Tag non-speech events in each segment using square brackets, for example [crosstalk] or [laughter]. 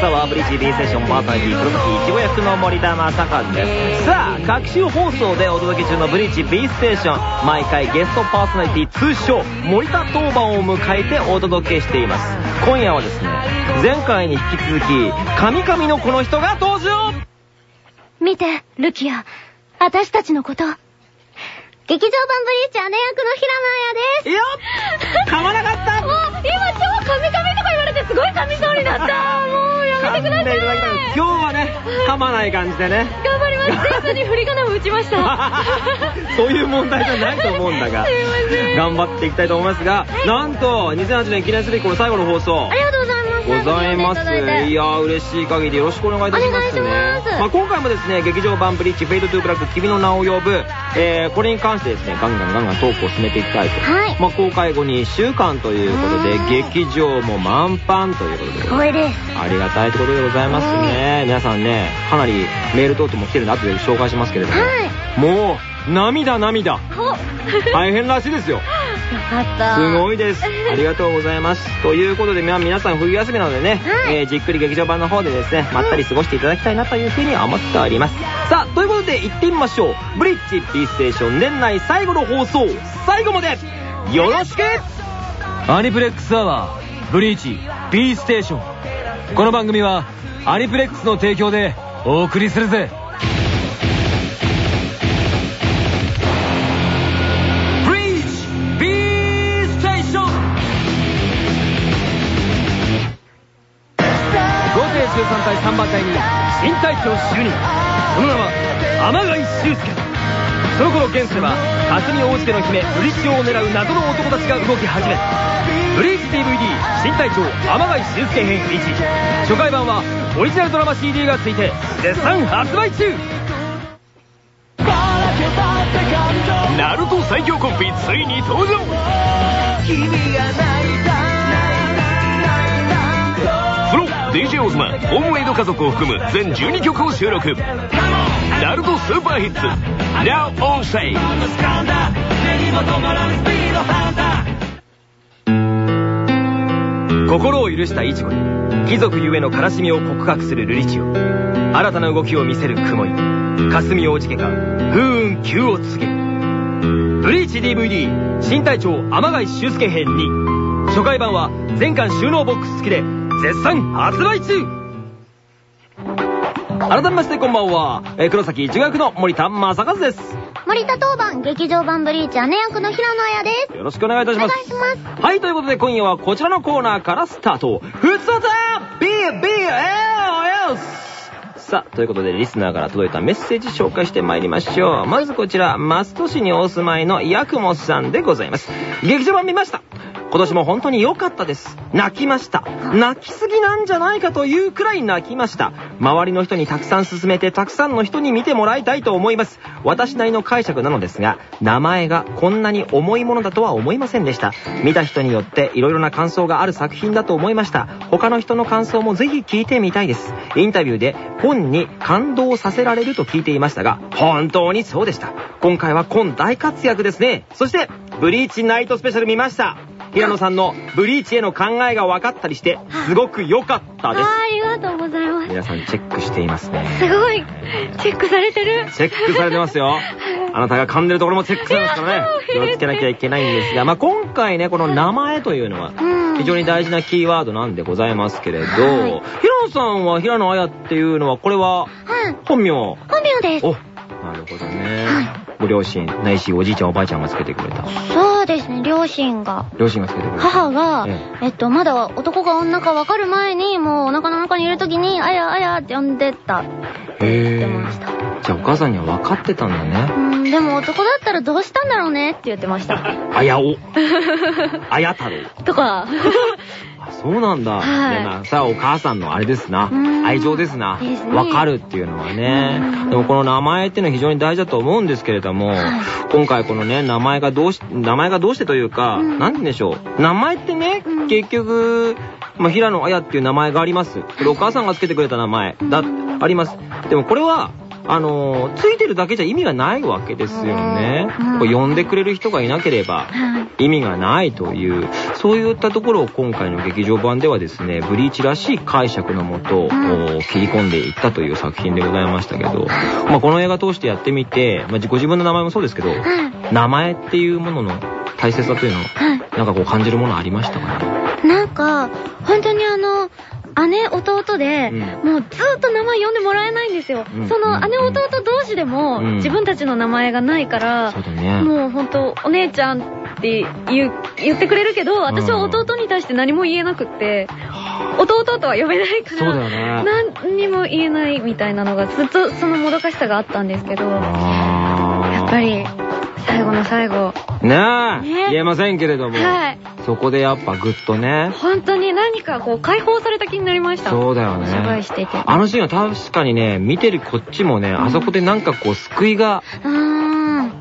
アニプレックスアワーブリッジ B セッションパーソナリティ黒崎いちご役の森田正和ですさあ各週放送でお届け中のブリッジ B ステーション毎回ゲストパーソナリティ通称森田当番を迎えてお届けしています今夜はですね前回に引き続き神々のこの人が登場見て、ルキア。私たちのこと。劇場版ブリーチ姉役の平野綾です。いや噛まなかった [laughs] もう、今超てください。噛んでいただきたい今日はね噛まない感じでね頑張ります。全部に振り仮名も打ちました。そういう問題じゃないと思うんだが [laughs] 頑張っていきたいと思いますが、なんと2008年記念すべきこの最後の放送ありがとうございます。いやー嬉しい限りよろしくお願いいたしますねま今回もですね劇場版 BLEACH Fade to Black 君の名を呼ぶ、えーこれに関してですねガンガンガンガントークを進めていきたいと、はいまあ、公開後に1週間ということでうん劇場も満帆ということで光栄です。ありがたいところでございますね。皆さんね、かなりメール等々も来てるんで後で紹介しますけれども。はい。もう、涙涙。[laughs] 大変らしいですよ。かった。すごいです。ありがとうございます。ということで、まあ皆さん冬休みなのでね、はいえーじっくり劇場版の方でですね、まったり過ごしていただきたいなというふうに思っております。さあ、ということで行ってみましょう。ブリッジ B ステーション年内最後の放送、最後までよろしくアニプレックスアワー、ブリーチ、B ステーション。この番組は、アニプレックスの提供でお送りするぜ。3番隊に新隊長就任。その名は、天貝修介。その頃現世は霞大家の姫ブリッジを狙う謎の男たちが動き始めブリーチ DVD 新隊長天貝修介編1初回版はオリジナルドラマ CD がついて絶賛発売中。ナルト最強コンビついに登場 DJ オズマホームメイド家族を含む全12曲を収録。ナルトスーパーヒッツ Now on sale 心を許したイチゴに貴族ゆえの悲しみを告白するルリチオ。新たな動きを見せる雲に霞大地家が風雲急を告げる。ブリーチ DVD 新隊長天貝修介編2初回版は全巻収納ボックス付きで絶賛発売中改めましてこんばんは、えー黒崎一学の森田正和です森田当番、劇場版ブリーチ姉役の平野綾です。よろしくお願いいたしお願ますいします。はい、ということで今夜はこちらのコーナーからスタート。ふつおた !BBLS! さあ、ということでリスナーから届いたメッセージ紹介してまいりましょう。まずこちら、松戸市にお住まいのヤクモさんでございます。劇場版見ました。今年も本当に良かったです。泣きました。泣きすぎなんじゃないかというくらい泣きました。周りの人にたくさん勧めて、たくさんの人に見てもらいたいと思います。私なりの解釈なのですが、名前がこんなに重いものだとは思いませんでした。見た人によって色々な感想がある作品だと思いました。他の人の感想もぜひ聞いてみたいです。インタビューで本に感動させられると聞いていましたが、本当にそうでした。今回は今大活躍ですね。そして、ブリーチナイトスペシャル見ました。平野さんのブリーチへの考えが分かったりして、すごく良かったです。あーありがとうございます。皆さんチェックしていますね。すごい、チェックされてる。チェックされてますよ。[laughs] あなたが噛んでるところもチェックされますからね。気をつけなきゃいけないんですが、まあ今回ね、この名前というのはうん非常に大事なキーワードなんでございますけれど、はい平野さんは平野綾っていうのは、これははい。本名。本名です。お、なるほどね。ご両親、ないしおじいちゃんおばあちゃんがつけてくれた。そうですね、両親が。両親がつけてくれた。母がえ、えっと、まだ男か女か分かる前に、もうお腹の中にいる時に、あやあやって呼んでたって言ってました。じゃあお母さんには分かってたんだね。うん、でも男だったらどうしたんだろうねって言ってました。あやお。あや太郎。とか。あ、そうなんだ。はいでまあさ、お母さんのあれですなう。ん愛情ですなわかるっていうのはねうん。でもこの名前っていうのは非常に大事だと思うんですけれども、今回このね、名前がどうし、名前がどうしてというか、うんなんて言うんでしょう。名前ってねうん、結局、まあ、平野綾っていう名前があります。これお母さんがつけてくれた名前だ、あります。でもこれは、あのー、ついてるだけじゃ意味がないわけですよね。うんこう呼んでくれる人がいなければはい。意味がないという、そういったところを今回の劇場版ではですね、ブリーチらしい解釈のもと、切り込んでいったという作品でございましたけど、まあこの映画通してやってみて、まあご自分の名前もそうですけど、はい。名前っていうものの大切さというのを、はい。なんかこう感じるものありましたかね？なんか、本当にあの、姉、弟で、うん。もうずっと名前呼んでもらえないんですよ。うん。その姉、弟同士でも、うん。自分たちの名前がないから。もう本当お姉ちゃんって言う言ってくれるけど、私は弟に対して何も言えなくって、弟とは呼べないから、よね。何にも言えないみたいなのがずっとそのもどかしさがあったんですけど、ややっぱり、最後の最後、ねえ、ね言えませんけれども、はい。そこでやっぱぐっとね、本当に何かこう解放された気になりました。そうだよお芝居ね。していて。あのシーンは確かにね、見てるこっちもね、あそこでなんかこう救いが。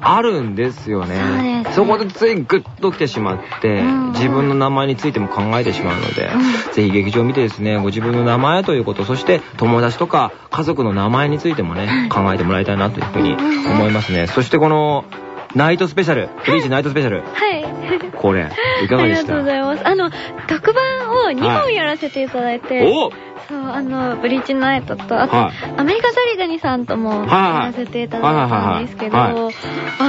あるんですよね。そこでついグッと来てしまってうん、自分の名前についても考えてしまうので、ぜひ劇場を見てですね、ご自分の名前ということ、そして友達とか家族の名前についてもね、考えてもらいたいなというふうに思いますね。そしてこの、ナイトスペシャル、ブリーチナイトスペシャル、はい。これ、いかがでしありがとうごたざいます。あの、特番を2本やらせていただいて、お！そう、あの、ブリーチナイトと、あと、はい。アメリカザリガニさんともやらせていただいたんですけど、あ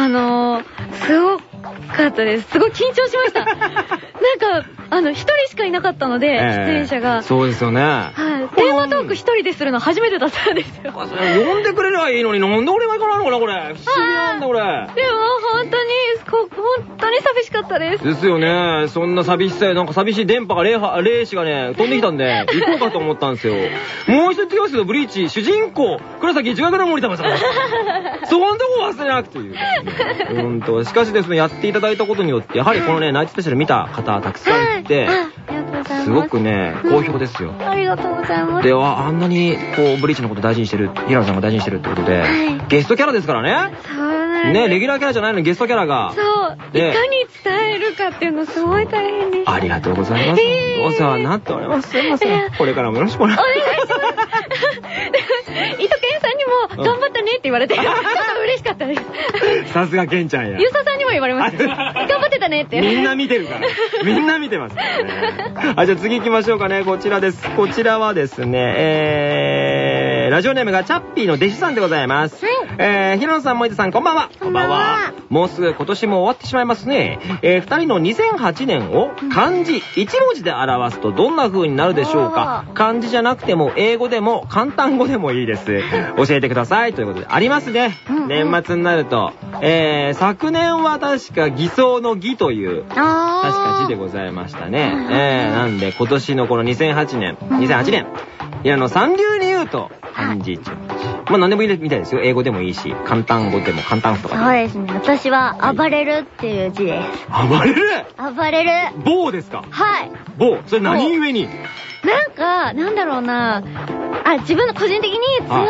の、すごかったです。すごい緊張しました。[laughs] なんか、あの、一人しかいなかったので、ええ出演者が。そうですよね。はい。テーマトーク一人でするの初めてだったんですよ。呼んでくれればいいのに、なんで俺が行かないのかな、これ。不思議なんだ、これ。本当に、こ本当に寂しかったです。ですよね。そんな寂しさ、なんか寂しい電波が、霊視がね、飛んできたんで、[laughs] 行こうかと思ったんですよ。もう一つ言ってきますけど、ブリーチ、主人公、黒崎一学の森田正和。[laughs] そこのとこ忘れなくていうですね。ほんと。しかしですね、やっていただいたことによって、やはりこのね、ナイトスペシャル見た方たくさんいて、す。すごくね、好評ですよ。ありがとうございます。で、ああんなに、こう、ブリーチのこと大事にしてる、平野さんが大事にしてるってことで、はいゲストキャラですからね。そうね、レギュラーキャラじゃないのにゲストキャラが。そう。いねかに伝えるかっていうのすごい大変でした。ありがとうございます。えーお世話になっております。すいません。これからもよろしくお願いしお願いします。[laughs] も、頑張ったねって言われて、ちょっと嬉しかったです。[laughs] さすがケンちゃんや。ゆうささんにも言われました。頑張ってたねって。みんな見てるから。[laughs] みんな見てますからね。はい、じゃあ次行きましょうかね。こちらです。こちらはですね、えー、ラジオネームがチャッピーの弟子さんでございます。はいえー、平野さん、萌えさん、こんばんは。こんばんはもうすぐ今年も終わってしまいますね。えー、二人の2008年を漢字1文字で表すとどんな風になるでしょうか？漢字じゃなくても英語でも簡単語でもいいです。教えてください。ということで、ありますね。年末になると。えー、昨年は確か偽装の偽という、確かあ字でございましたねうん。えー、なんで今年のこの2008年、2008年、平野三流にと、漢字1文字。まあ何でもいいみたいですよ。英語でもいいし、簡単語でも簡単語とかでも。そうですね。私は、暴れるっていう字です。暴れる？暴れる。棒ですか？はい。棒。それ何故に？なんか、なんだろうな。あ、自分の個人的にツアーがあ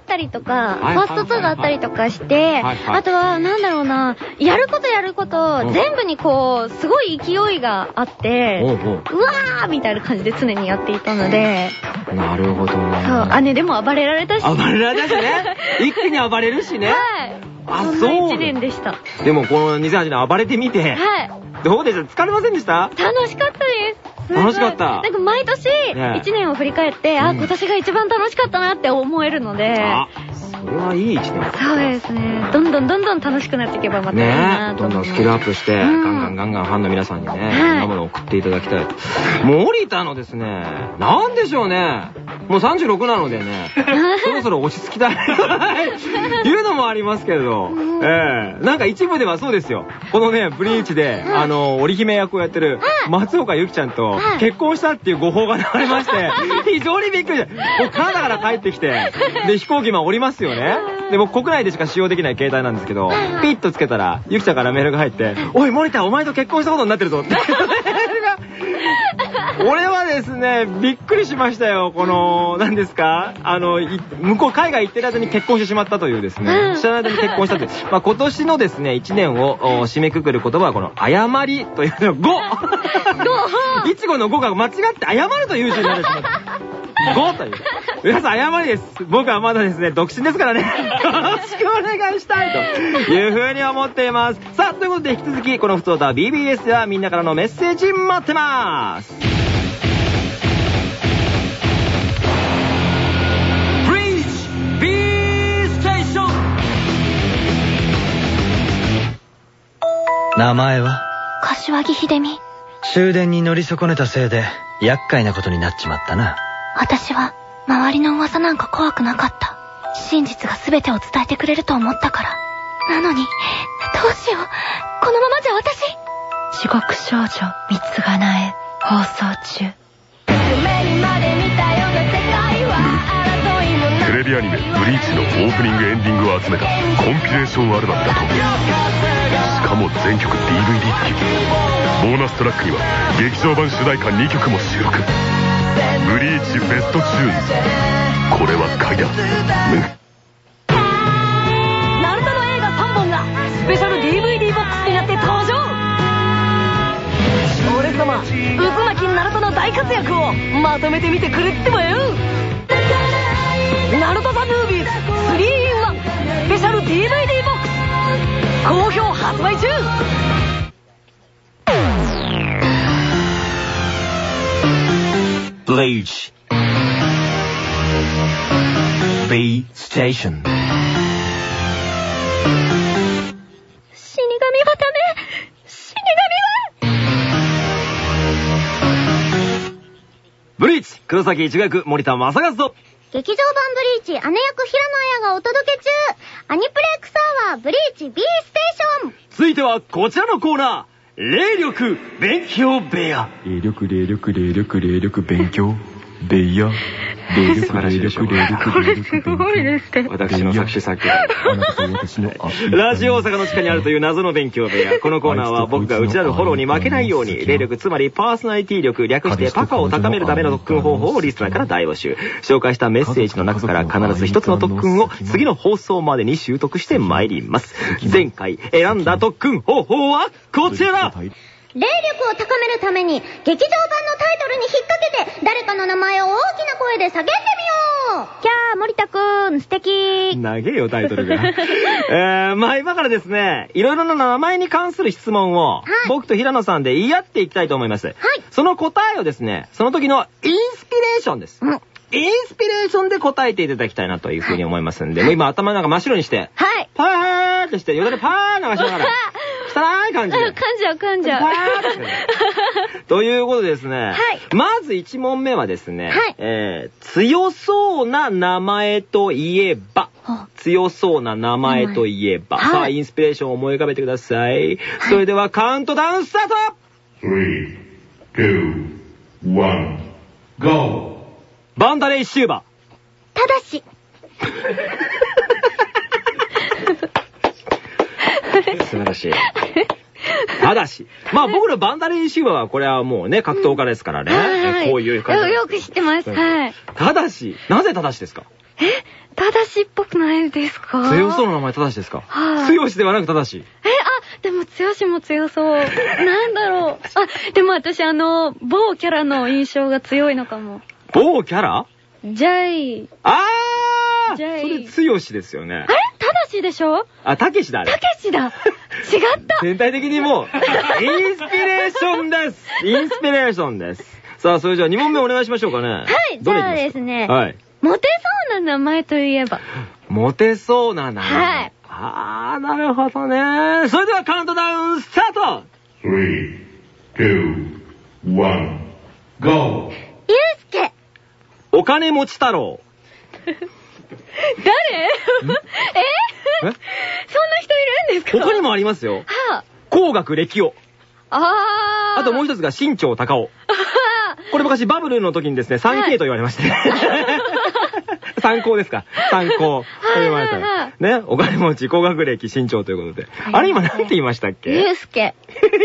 ったりとか、はいファーストツアーがあったりとかして、あとは、なんだろうな。やることやることうん、全部にこう、すごい勢いがあって、うわーみたいな感じで常にやっていたので、なるほどね。そう、姉でも暴れられたし、暴れられたしね。[laughs] 一気に暴れるしね。はい。あそんな一年でした。でもこの2008年暴れてみて、はい。どうでした？疲れませんでした？楽しかったです。楽しかったなんか毎年、ね一年を振り返って、あ、うん今年が一番楽しかったなって思えるので、あ、それはいい一年そうですね。どんどんどんどん楽しくなっていけばまたいいねなと思います。どんどんスキルアップして、ガうんンガンガンガンファンの皆さんにね、はいいろんなものを送っていただきたい。森田のですね、なんでしょうね。もう36なのでね、[laughs] そろそろ落ち着きたい。[laughs] いうのもありますけれど、うんええなんか一部ではそうですよ。このね、ブリーチで、うんあの、織姫役をやってる松岡由紀ちゃんとはい結婚したっていう誤報が流れまして、[laughs] 非常にびっくりした。もうカナダから帰ってきて、で、飛行機まあ降りますよね。で、僕国内でしか使用できない携帯なんですけど、ピッとつけたら、ゆきちゃんからメールが入って、おい、森田、お前と結婚したことになってるぞって。メールが俺はですね、びっくりしましたよ。この、何ですか？あの、い向こう海外行ってる間に結婚してしまったというですうね、ん知らない間に結婚したという。まあ今年のですね、1年をお締めくくる言葉はこの、誤りと [laughs] いうの5。いちごの5が間違って謝るという字になってしまった。5という。皆さん謝りです。僕はまだですね、独身ですからね。よろしくお願いしたいというふうに思っています。さあ、ということで引き続き、この普通歌 BBS ではみんなからのメッセージ待ってまーション名前は？柏木秀美。終電に乗り損ねたせいで厄介なことになっちまったな。私は、周りの噂なんか怖くなかった。真実が全てを伝えてくれると思ったから。なのに、どうしよう。このままじゃ私。地獄少女、三つがなえ、放送中。テレビアニメ「ブリーチ」のオープニングエンディングを集めたコンピレーションアルバムだとしかも全曲 DVD 付きボーナストラックには劇場版主題歌2曲も収録ブリーチベストチューン。これは買いだナルトの映画3本がスペシャル DVD ボックスになって登場。俺様渦巻きナルトの大活躍をまとめてみてくれってばよ。ナルト・ザ・ムービーズ 3-in-1 スペシャル DVD ボックス。好評発売中。Bleach B Station. 死神はダメ死神は。ブリーチ黒崎一学森田正和と。劇場版ブリーチ、姉役平野綾がお届け中。アニプレックスアワーブリーチ B ステーション。続いてはこちらのコーナー霊力勉強部屋。霊力霊力霊力霊力勉強。ベイヤ霊素晴らしいでしょ [laughs] 霊力霊力すごいですね。私の作詞作曲ラジオ大阪の地下にあるという謎の勉強部屋。このコーナーは僕が内なるフォローに負けないように、霊力、つまりパーソナリティ力、略してパカを高めるための特訓方法をリスナーから大募集。紹介したメッセージの中から必ず一つの特訓を次の放送までに習得してまいります。前回選んだ特訓方法はこちら霊力を高めるために、劇場版のタイトルに引っ掛けて、誰かの名前を大きな声で叫んでみようキャー、森田くん、素敵。長えよ、タイトルが。[laughs] えー、まあ今からですね、いろいろな名前に関する質問を、い僕と平野さんで言い合っていきたいと思います。はい。その答えをですね、その時のインスピレーションです。うんインスピレーションで答えていただきたいなというふうに思いますんで、もう今頭の中真っ白にして、はい。パーってして、よだれパー流しながら、汚い感じで。噛んじゃう、噛んじゃう。[laughs] ということでですね、はい。まず1問目はですね、はい。えー強そうな名前といえば、は強そうな名前といえば、はい。さあ、インスピレーションを思い浮かべてください。それではカウントダウンスタート。3 2 1 GO! バンダレイシューバただし、[laughs] ー。素晴らしい。ただし、まあ僕らバンダレイシューバーはこれはもうね、格闘家ですからね。はい。こういう感じ。よく知ってます。はい。ただし、なぜただしですか？正しっぽくないですか？強そうな名前ただしですか？はい強しではなくただし。え、あ、でも、強しも強そう。[laughs] なんだろう。あ、でも私、あの、某キャラの印象が強いのかも。某キャラ？ジャイ。あーじゃあそれ強しですよねあ。れ？ただしでしょ？あ、たけしだあれた。けしだ。違った。全体的にもう、インスピレーションですインスピレーションです。さあ、それじゃあ2問目お願いしましょうかね。はいじゃあですねはい。モテそうな名前といえば？モテそうな名前。はい。あー、なるほどね。それではカウントダウンスタート3 2 1 GO ゆうすけ、お金持ち太郎。[laughs] 誰？[laughs] え？そんな人いるんですか？他にもありますよ。は工学歴夫。あ。あー。あともう一つが身長高尾。[laughs] これ昔バブルの時にですね、3K と言われまして。[laughs] 参考ですか参考。と言われた。ね、お金持ち、高学歴、身長ということで。あれ今何て言いましたっゆけうすけ。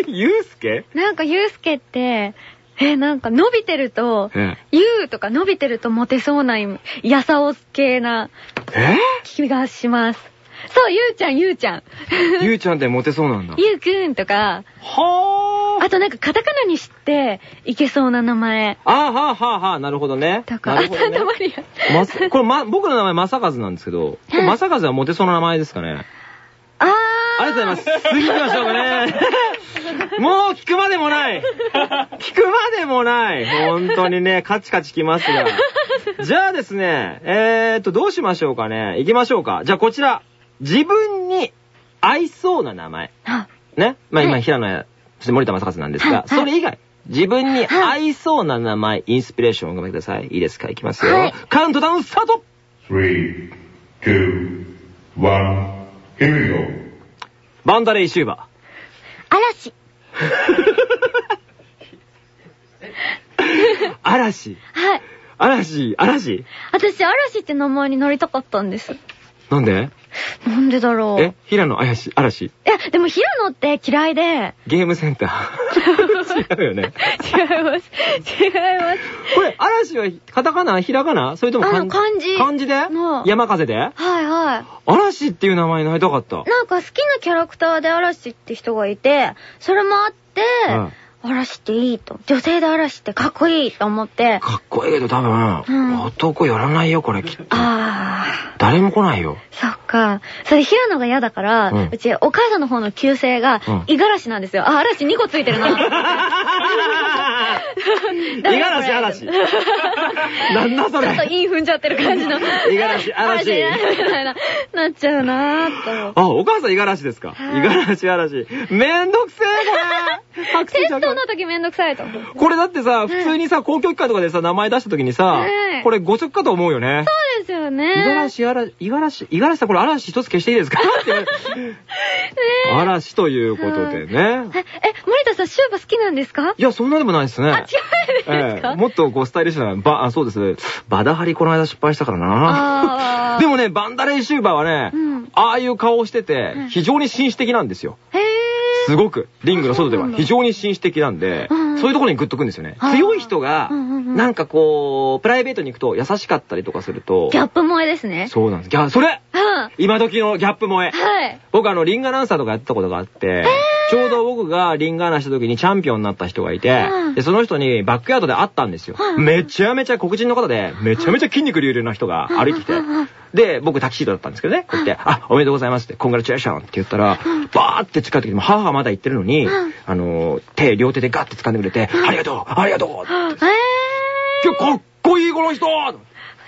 ゆうすけなんかゆうすけって、え、なんか伸びてると、えゆうとか伸びてるとモテそうな、やさお系なえ？気がします。そう、ゆうちゃん、ゆうちゃん。[laughs] ゆうちゃんってモテそうなんだ。ゆうくんとか、はああとなんかカタカナにしていけそうな名前。あーはあはあはあ、なるほどね。とか、ねたまにあまさこれ、ま、僕の名前、正和なんですけど、これ正和はモテそうな名前ですかね？あー。ありがとうございます。次行きましょうかね。[laughs] もう聞くまでもない。聞くまでもない。本当にね、カチカチきますが。じゃあですね、えーっと、どうしましょうかね。行きましょうか。じゃあこちら。自分に合いそうな名前。あね？まあ今、はい平野や、そして森田正和なんですが、はいはいそれ以外、自分に合いそうな名前、インスピレーションをごめんください。いいですか？いきますよ。はいカウントダウンスタート Three, two, one, here we go. バンダレイシューバ嵐。ー。[laughs] 嵐。はい。嵐。嵐。私、嵐って名前になりたかったんです。なんで？なんでだろう。え平野嵐、嵐？いや、でも平野って嫌いで。ゲームセンター。[laughs] 違うよね。違います。違います。これ、嵐はカタカナ？ひらがな？それとも漢あの漢字漢字で？の山風で？はいは嵐っていう名前になりたかったい。。なんか好きなキャラクターで嵐って人がいて、それもあって、うん嵐っていいと。女性で嵐ってかっこいいと思って、かっこいいけど多分、うん男やらないよ、これきっと。あー。誰も来ないよ。そっか。それ平野が嫌だから、ううんちお母さんの方の旧姓がうん、五十嵐なんですよ。あ、嵐2個ついてるな。[laughs] 五十嵐嵐。なんだそちょっとれ。いい踏んじゃってる感じの。五十嵐嵐みたいな、なっちゃうなーと。あ、お母さん五十嵐ですか？はい五十嵐嵐。めんどくせえ、これ。[laughs] 白テ紙ストの時めんどくさいと。これだってさ、普通にさ、公共機関とかでさ、名前出した時にさはい、これ誤色かと思うよね。そうですよね。五十嵐、嵐、五十嵐、五十嵐さんこれ嵐一つ消していいですか？って言われて嵐ということでね。え、え、森田さん、シューバ好きなんですか？いや、そんなでもないですね。あ、違うんですええか、もっとこうスタイリッシュな、ば、あ、そうです。バダハリこの間失敗したからな。[laughs] でもね、バンダレイシューバーはね、うんああいう顔をしててうん、非常に紳士的なんですよ。へー。すごく。リングの外では非常に紳士的なんで、うんそういうところにグッとくんですよね。強い人がなんかこう、プライベートに行くと優しかったりとかすると。ギ、ャップ萌えですね。そうなんです。ギャそれうん。は今時のギャップ萌え。い。僕あの、リングアナウンサーとかやってたことがあって、ちょうど僕がリングアナした時にチャンピオンになった人がいてうん、で、その人にバックヤードで会ったんですよ。う。ん。めちゃめちゃ黒人の方で、めちゃめちゃ筋肉隆々な人が歩いてきて。で、僕タキシードだったんですけどね、こうやって、あ、おめでとうございますって、コングラチュレーションって言ったら、バーって近寄ってきて、もう母がまだ言ってるのにうん、あの、手、両手でガッて掴んでくれて、ありがとうありがとうって。え今日かっこいいこの人ー。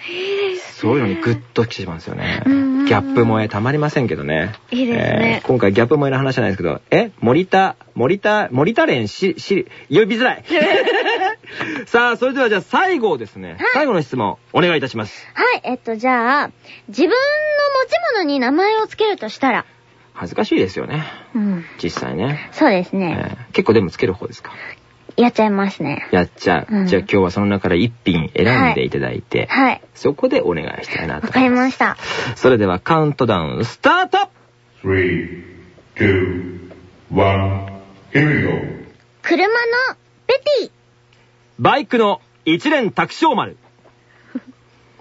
いいです。そういうのにグッと来てしまうんですよね。うんうんうんギャップ萌えたまりませんけどね。いいですねえー今回ギャップ萌えの話じゃないですけど、え？森田、森田、森田連し、し、呼びづらい。[laughs] さあ、それではじゃあ最後ですね。最後の質問、お願いいたします。はい、えっと、じゃあ、自分の持ち物に名前をつけるとしたら？恥ずかしいですよね。うん。実際ね。そうですえね。ー結構でもつける方ですか？やっちゃいますね。やっちゃう。うんじゃあ今日はその中から一品選んでいただいて、はい。そこでお願いしたいなとわかりました。それではカウントダウンスタート Three, two, one, here we go. 車のベティ。バイクの一連卓勝丸。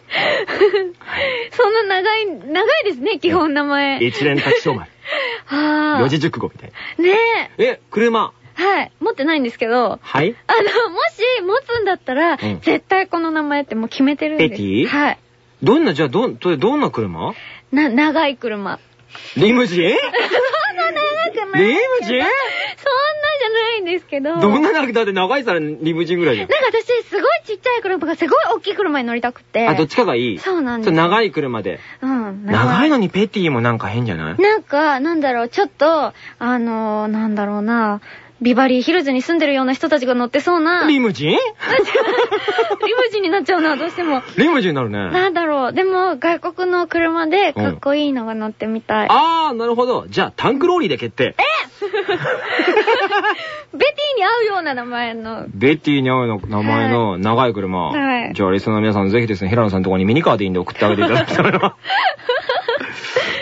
[laughs] そんな長い、長いですね、基本名前。一連卓勝丸。[laughs] は四字熟語みたいな。ねえ。え、車。はい。持ってないんですけど、はい？あの、もし持つんだったら、ん絶対この名前ってもう決めてるんです。ベティ？はい。どんな、じゃあ、どん、どどんな車？な、長い車。リムジン？[laughs] そんな長くない。リムジン？そんなじゃないんですけど。どんな長くだって長いさらリムジンぐらいじゃん。なんか私、すごいちっちゃい車がすごい大きい車に乗りたくて。あ、どっちかがいい？そうなんです長い車で。うん。長いのにペティもなんか変じゃない？なんか、なんだろう、ちょっと、あのー、なんだろうな、ビバリーヒルズに住んでるような人たちが乗ってそうな、リリムジン？[laughs] ムジンになっちゃうな、どうしても。リムジンになるね。なんだろう、でも、外国の車でかっこいいのが乗ってみたい。あー、なるほど。じゃあ、タンクローリーで決定。[laughs] ベティに合うような名前の。ベティに合うの名前の長い車。はいじゃあ、リスナーの皆さん、ぜひですね、平野さんのところにミニカーでいいんで送ってあげていただきたいな。[laughs]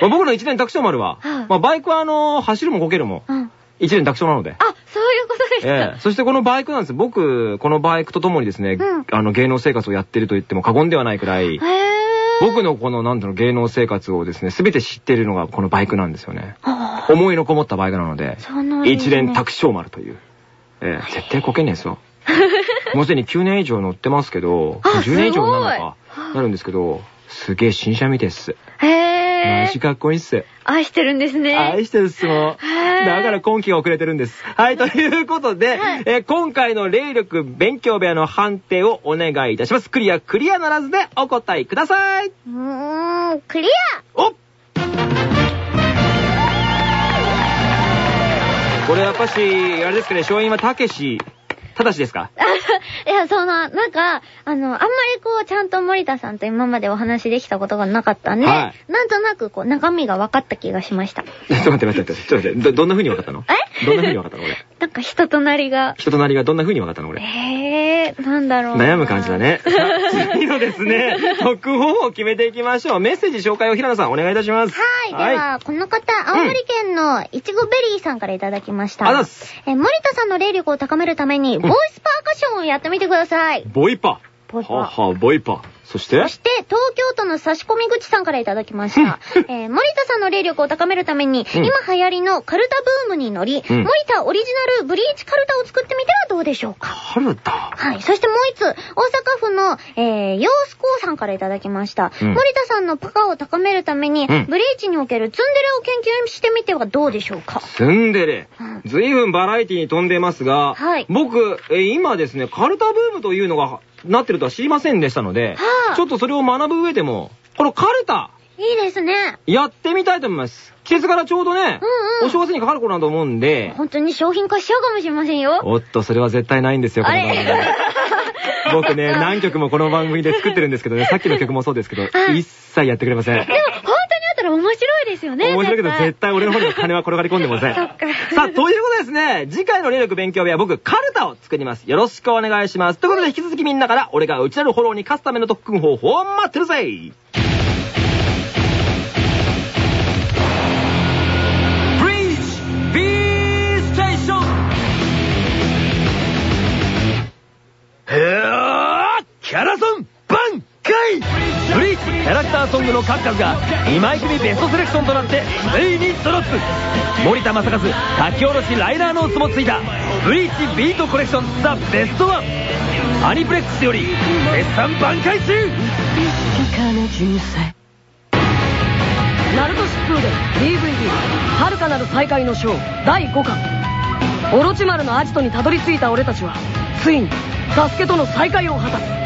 まあ僕の一年卓勝丸は、はいまあ、バイクはあの走るもこけるも、うん。一年卓勝なので。あ、そういうことですか。ええそしてこのバイクなんです。僕、このバイクとともにですね、うんあの芸能生活をやってると言っても過言ではないくらい。僕のこのなんだろう芸能生活をですね、すべて知っているのがこのバイクなんですよね。あ思いのこもったバイクなので、一連卓勝丸という。えー絶対こけねえぞ。[laughs] もうすでに9年以上乗ってますけど、あ10年以上になるのすか、なるんですけど、すげえ新車みてえっす。へー。マジかっこいいっす。愛してるんですね。愛してるっすもん。だから今期が遅れてるんです。はい、ということで、はいえー今回の霊力勉強部屋の判定をお願いいたします。クリア、クリアならずでお答えください。うーん、クリアおこれやっぱし、あれですかね、勝因はたけし、ただしですか？[laughs] いや、その、なんか、あの、あんまりこう、ちゃんと森田さんと今までお話できたことがなかったんで、はなんとなくこう、中身が分かった気がしました。ちょっと待って待って待って、ちょっと待って、ど、どんな風に分かったの？え？どんな風に分かったの俺。[laughs] なんか人となりが、人となりがどんな風に分かったの俺。えー、なんだろうな。悩む感じだね。[laughs] 次のですね、特報を決めていきましょう。メッセージ紹介を平野さんお願いいたします。はい。では、この方、青森県のいちごベリーさんからいただきました。あざっすえー森田さんの霊力を高めるために、ボイスパーカッションをやってみてください。ボイパ。ボイパはあはあ、ボイパ。そして？そして、東京都の差し込み口さんからいただきました。[laughs] えー森田さんの霊力を高めるために、うん今流行りのカルタブームに乗り、うん森田オリジナルブリーチカルタを作ってみてはどうでしょうか？春だ。はい。そしてもう一つ、大阪府の、えー、ヨースコーさんからいただきました。うん森田さんのパカを高めるために、うんブリーチにおけるツンデレを研究してみてはどうでしょうか？ツンデレうん。ずいぶんバラエティに飛んでますが、はい僕、えー今ですね、カルタブームというのがなってるとは知りませんでしたので、はあちょっとそれを学ぶ上でも、このカルタ、いいですね。やってみたいと思います。季節柄ちょうどね、うんうんお正月にかかる頃なんと思うんで、本当に商品化しちゃうかもしれませんよ。おっと、それは絶対ないんですよ、この番組。僕ね、[laughs] 何曲もこの番組で作ってるんですけどね、さっきの曲もそうですけど、はい一切やってくれません。でも、白いですよね。面白いけど、絶対俺の方には金は転がり込んでません。[laughs] そっかさあ、ということでですね、次回の霊力勉強部屋、僕、カルタを作ります。よろしくお願いします。ということで、引き続きみんなから、俺が内なるフォローに勝つための特訓方法を待ってるぜブリーチ B ステーションへーキャラソン挽回ブリーチキャラクターソングの数々が2枚組ベストセレクションとなってついにドロップ。森田正和書き下ろしライナーノーツもついたブリーチビートコレクションザ・ベストワン。アニプレックスより絶賛挽回中。ナルト疾風伝 DVD「遥かなる再会の章」第5巻。オロチマルのアジトにたどり着いた俺たちはついにサスケとの再会を果たす。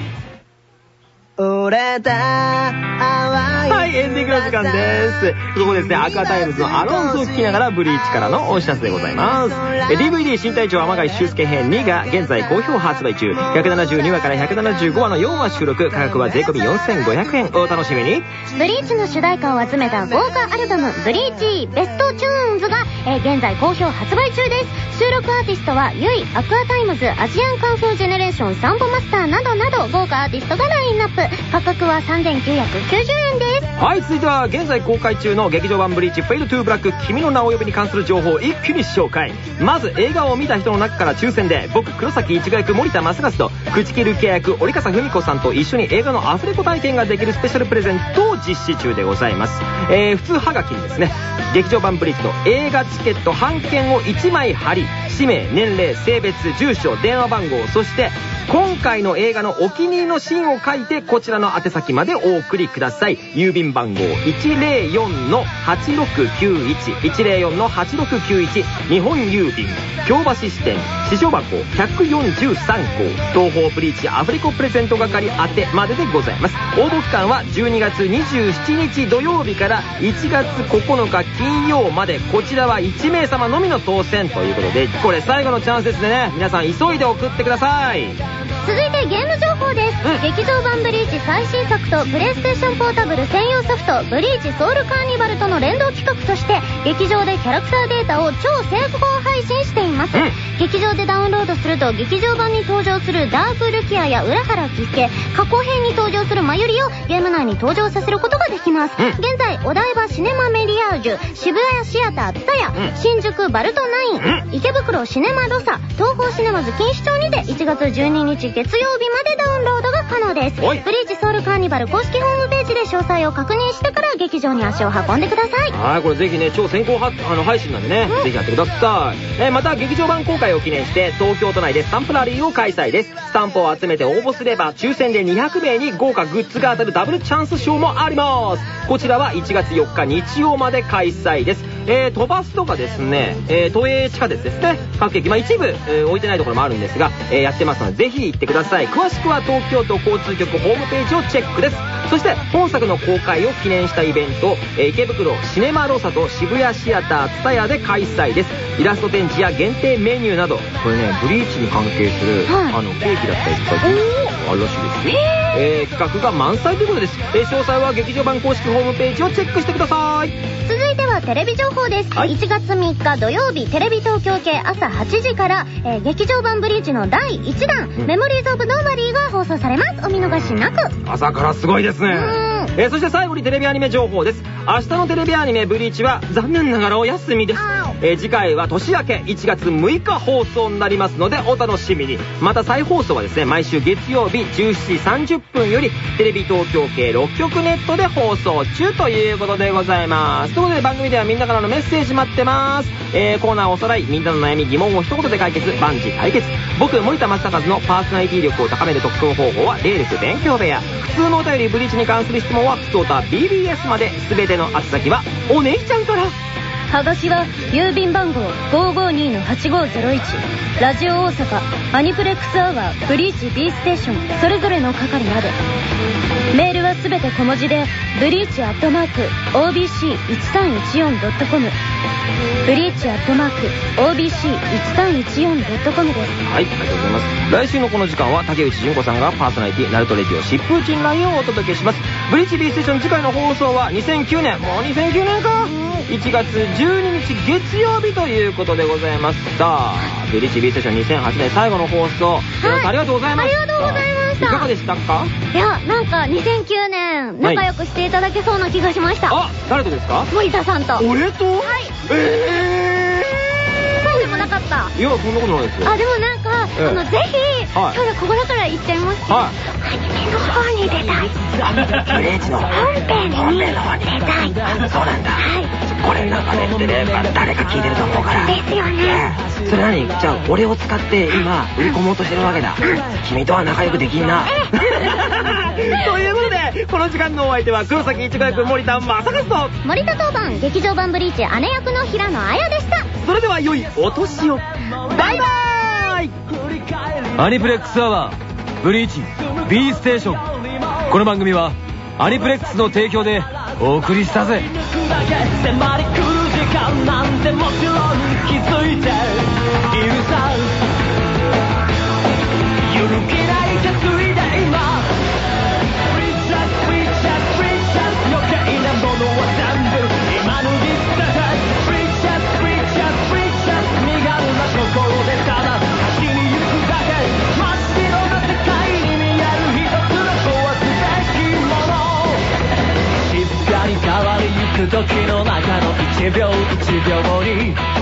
はい、エンディングの時間です。ここですね、アクアタイムズのアローンズを聞きながらブリーチからのお知らせでございます。え DVD 新隊長天貝繡助篇2が現在好評発売中。172話から175話の4話収録。価格は税込み4500円。お楽しみに。ブリーチの主題歌を集めた豪華アルバム「ブリーチベストチューンズが」えー現在好評発売中です収録アーティストはユイアクアタイムズアジアンカンフージェネレーションサンボマスターなどなど豪華アーティストがラインナップ価格は3990円ですはい、続いては現在公開中の劇場版ブリーチフェイドトゥーブラック君の名を呼ぶに関する情報を一気に紹介。まず映画を見た人の中から抽選で僕黒崎一護役森田正和と朽木ルキア役折笠富美子さんと一緒に映画のアフレコ体験ができるスペシャルプレゼントを実施中でございます。えー、普通はがきにですね、劇場版ブリーチの映画チケット半券を1枚貼り、氏名、年齢、性別、住所、電話番号、そして今回の映画のお気に入りのシーンを書いてこちらの宛先までお送りください。郵便番号104-8691 104-8691日本郵便京橋支店支所箱143号東方ブリーチアフリコプレゼント係宛てまででございます。応募期間は12月27日土曜日から1月9日金曜まで。こちらは1名様のみの当選ということでこれ最後のチャンスですね。皆さん急いで送ってください。続いてゲーム情報。報です、うん。劇場版ブリーチ最新作とプレイステーションポータブル専用ソフトブリーチソウルカーニバルとの連動企画として劇場でキャラクターデータを超先行配信しています、うん。劇場でダウンロードすると劇場版に登場するダークルキアや浦原喜助過去編に登場するマユリをゲーム内に登場させることができます、うん。現在お台場シネマメリアージュ渋谷シアターツタヤ、うん。新宿バルトナイン、池袋シネマロサ東宝シネマズ錦糸町にて1月12日月曜日までダウンロードが可能ですブリーチソウルカーニバル公式ホームページで詳細を確認してから劇場に足を運んでくださいはい、これぜひね、超先行はあの配信なんでね、ぜひやってください。えーまた、劇場版公開を記念して、東京都内でスタンプラリーを開催です。スタンプを集めて応募すれば、抽選で200名に豪華グッズが当たるダブルチャンス賞もあります。こちらは1月4日日曜まで開催です。えー、飛ばすとかですね、えー都営地下鉄ですね、各駅、まあ一部、えー置いてないところもあるんですが、えーやってますので、ぜひ行ってください。詳しくは東京都交通局ホームページをチェックです。そして本作の公開を記念したイベントを、えー池袋シネマロサと渋谷シアターツタヤで開催です。イラスト展示や限定メニューなどこれねブリーチに関係する、はい。あのケーキだったりとかあるらしいですよ、えー。企画が満載ということです、えー詳細は劇場版公式ホームページをチェックしてくださいはテレビ情報です、はい。1月3日土曜日テレビ東京系朝8時から、えー劇場版ブリーチの第1弾、ん。メモリーズ・オブ・ノーバリーが放送されます。お見逃しなく。朝からすごいですね。ん。えーそして最後にテレビアニメ情報です。明日のテレビアニメ「ブリーチ」は残念ながらお休みです。あえー次回は年明け1月6日放送になりますのでお楽しみに。また再放送はですね毎週月曜日17時30分よりテレビ東京系6局ネットで放送中ということでございます。ということで番組ではみんなからのメッセージ待ってます、えーコーナーおさらいみんなの悩み疑問を一言で解決万事解決。僕森田正和のパーソナリティ力を高める特訓方法はレールス勉強部屋。普通のお便りブリーチに関する質問は普通おた BBS まで。全ての宛先はお姉ちゃんから。はがきは郵便番号552-8501ラジオ大阪アニプレックスアワーブリーチ B ステーションそれぞれの係までメールはすべて小文字でブリーチアットマーク OBC1314.com ブリーチアットマーク OBC1314.com ですはい、ありがとうございます。来週のこの時間は竹内純子さんがパーソナリティ、ナルトレディオ疾風陣雷をお届けします。ブリーチ B ステーション次回の放送は2009年、もう2009年か。1月12日月曜日ということでございます。さあ、ブリーチ B ステーション2008年最後の放送、皆さんありがとうございました。ありがとうございましたいかがでしたか？いやなんか2009年仲良くしていただけそうな気がしました、あ、誰とですか？森田さんと俺と？はい。えそうでもなかったー。いや、そんなことないですよ。あでもなんか、ええあのぜひ、はい。今日ここだから言っちゃいますけど、はい。アニメの方に出たい。ブリーチの本編に本編の方に出たい。そうなんだ。はい。これなんかねってね、誰か聞いてると思うから。ですよね。それ何？じゃあ俺を使って今売り込もうとしてるわけだ。君とは仲良くできんな。[laughs] ということで、この時間のお相手は黒崎一護役森田正和と、森田当番劇場版ブリーチ姉役の平野綾でした。それでは良いお年を。バイバーイアニプレックスアワーブリーチ B ステーション。この番組はアニプレックスの提供でお送りしたぜ。迫り来る時間なんてもちろん気づいているさ。時の中の1秒1秒に